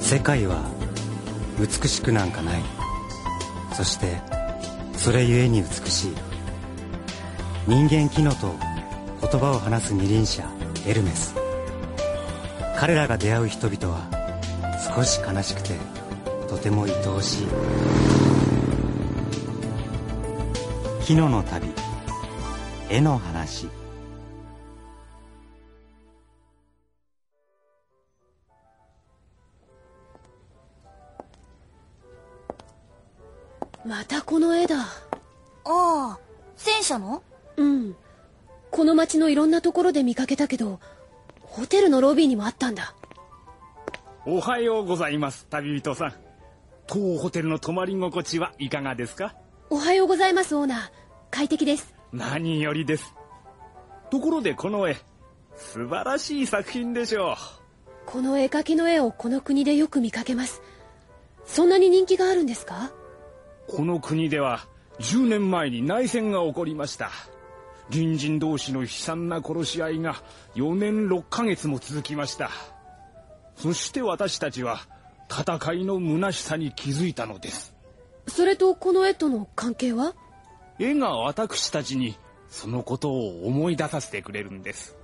世界は美しくなんかない。そしてそれゆえに美しい。人間機能と言葉を話す二輪車エルメス。彼らが出会う人々は少し悲しくてとても愛おしい。木野の旅。絵の話。またこの絵だ。ああ戦車の？うん。この街のいろんなところで見かけたけどホテルのロビーにもあったんだ。おはようございます旅人さん。当ホテルの泊まり心地はいかがですか？おはようございますオーナー。快適です何よりです。ところでこの絵素晴らしい作品でしょう。この絵描きの絵をこの国でよく見かけます。そんなに人気があるんですか？この国では10年前に内戦が起こりました。隣人同士の悲惨な殺し合いが4年6ヶ月も続きました。そして私たちは戦いの虚しさに気づいたのです。それとこの絵との関係は？絵が私たちにそのことを思い出させてくれるんです。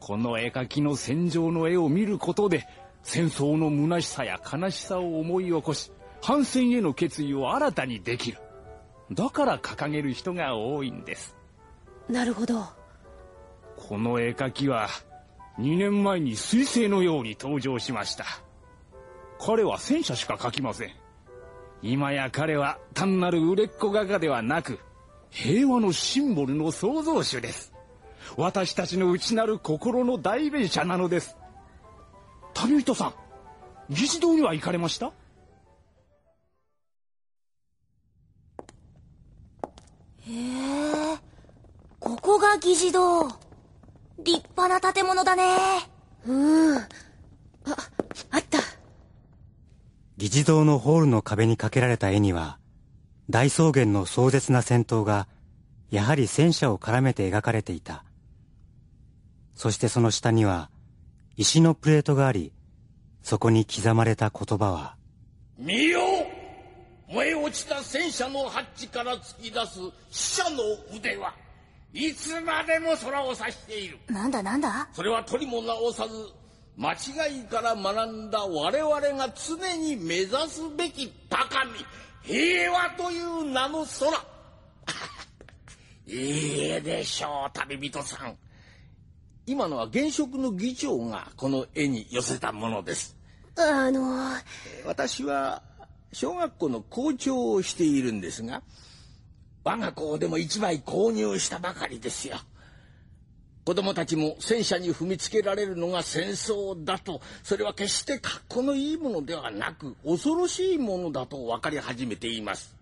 この絵描きの戦場の絵を見ることで戦争の虚しさや悲しさを思い起こし反戦への決意を新たにできる。だから掲げる人が多いんです。なるほど。この絵描きは2年前に彗星のように登場しました。彼は戦車しか描きません今や彼は単なる売れっ子画家ではなく平和のシンボルの創造主です。私たちの内なる心の代弁者なのです。旅人さん議事堂には行かれました？へえここが議事堂。立派な建物だね。うん。あ議事堂のホールの壁にかけられた絵には大草原の壮絶な戦闘がやはり戦車を絡めて描かれていた。そしてその下には石のプレートがありそこに刻まれた言葉は見よ燃え落ちた戦車のハッチから突き出す死者の腕はいつまでも空を指している。なんだなんだ？それは取りも直さず間違いから学んだ我々が常に目指すべき高み平和という名の空。いいえでしょう旅人さん。今のは現職の議長がこの絵に寄せたものです。あの私は小学校の校長をしているんですが我が校でも一枚購入したばかりですよ子供たちも戦車に踏みつけられるのが戦争だと。それは決して格好のいいものではなく恐ろしいものだと分かり始めています。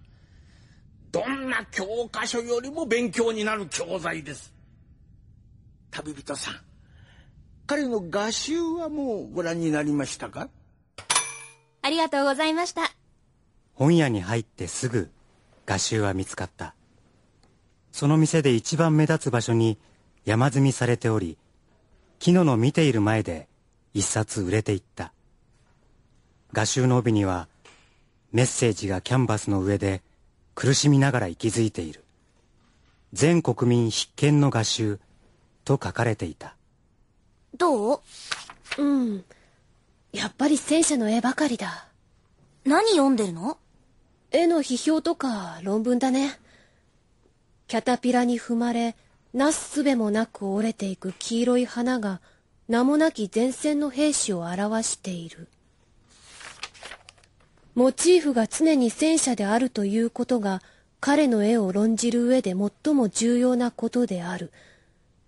どんな教科書よりも勉強になる教材です。旅人さん彼の画集はもうご覧になりましたか？ありがとうございました。本屋に入ってすぐ画集は見つかった。その店で一番目立つ場所に山積みされており木野の見ている前で一冊売れていった。画集の帯にはメッセージがキャンバスの上で苦しみながら息づいている。全国民必見の画集と書かれていた。どう？うん。やっぱり戦車の絵ばかりだ。何読んでるの？絵の批評とか論文だね。キャタピラに踏まれなすすべもなく折れていく黄色い花が名もなき前線の兵士を表している。モチーフが常に戦車であるということが彼の絵を論じる上で最も重要なことである。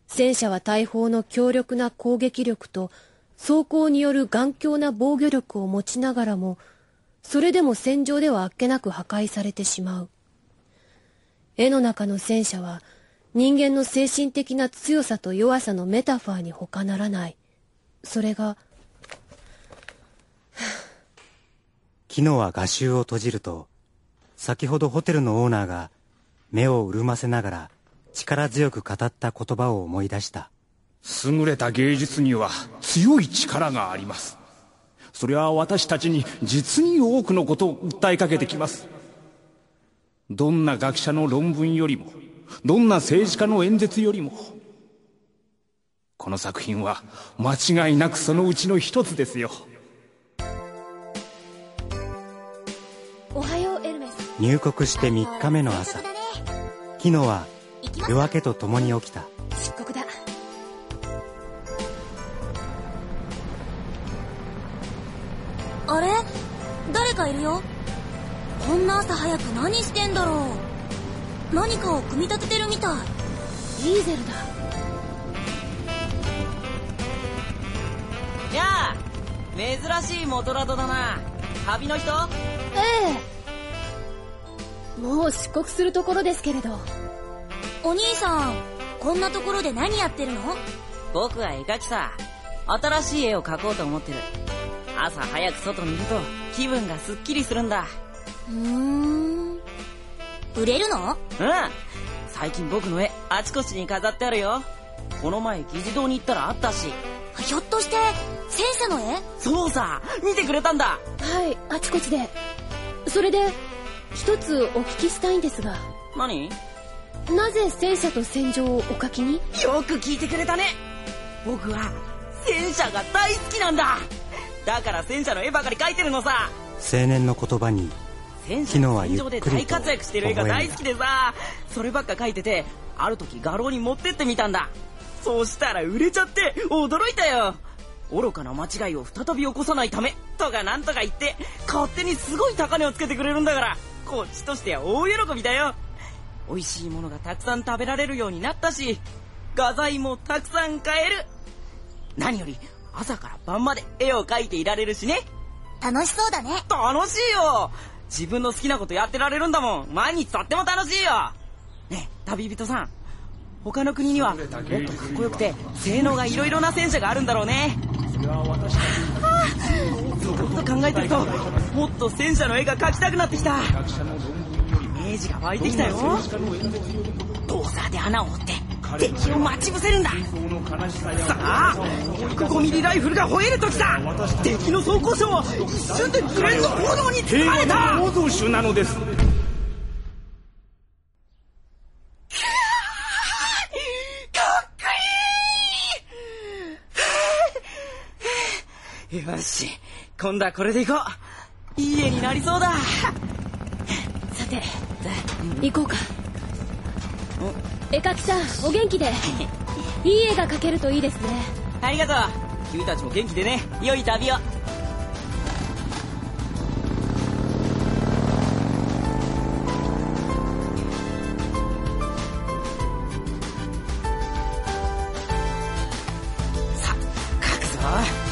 戦車は大砲の強力な攻撃力と装甲による頑強な防御力を持ちながらもそれでも戦場ではあっけなく破壊されてしまう。絵の中の戦車は人間の精神的な強さと弱さのメタファーに他ならない。それが昨日は画集を閉じると先ほどホテルのオーナーが目を潤ませながら力強く語った言葉を思い出した。優れた芸術には強い力があります。それは私たちに実に多くのことを訴えかけてきます。どんな学者の論文よりもどんな政治家の演説よりもこの作品は間違いなくそのうちの一つですよ。おはようエルメス。入国して3日目の朝。キノは夜明けとともに起きた。出国だ。あれ？誰かいるよ。こんな朝早く何してんだろう何かを組み立ててるみたい。リーゼルだ。やあ珍しいモトラドだな。旅の人？ええ。もう出国するところですけれど。お兄さんこんなところで何やってるの？僕は絵描きさ。新しい絵を描こうと思ってる。朝早く外にいると気分がすっきりするんだ。うーん売れるの？うん。最近僕の絵あちこちに飾ってあるよ。この前議事堂に行ったらあったし。ひょっとして戦車の絵？そうさ。見てくれたんだ。はいあちこちで。それで一つお聞きしたいんですが。何？なぜ戦車と戦場をお書きに？よく聞いてくれたね。僕は戦車が大好きなんだ。だから戦車の絵ばかり描いてるのさ。青年の言葉に戦昨日はゆっくりと大活躍してる絵が大好きでさ。そればっか描いててある時画廊に持ってってみたんだ。そうしたら売れちゃって驚いたよ。愚かな間違いを再び起こさないためとかなんとか言って勝手にすごい高値をつけてくれるんだからこっちとしては大喜びだよ。美味しいものがたくさん食べられるようになったし画材もたくさん買える。何より朝から晩まで絵を描いていられるしね。楽しそうだね。楽しいよ自分の好きなことやってられるんだもん。毎日とっても楽しいよ。ねえ旅人さん。他の国にはもっとかっこよくて性能がいろいろな戦車があるんだろうね。そんなこと考えてるともっと戦車の絵が描きたくなってきた。イメージが湧いてきたよ。ドーサーで穴を掘って敵を待ち伏せるんだ。さあ105ミリライフルが吠える時だ。敵の装甲車は一瞬でグレンの炎に包まれた。労働種なのですかっこいい。よし今度はこれでいこう。いい絵になりそうだ。さて行こうか。絵描きさんお元気で。いい絵が描けるといいですね。ありがとう。君たちも元気でね。良い旅を。さあ書くぞ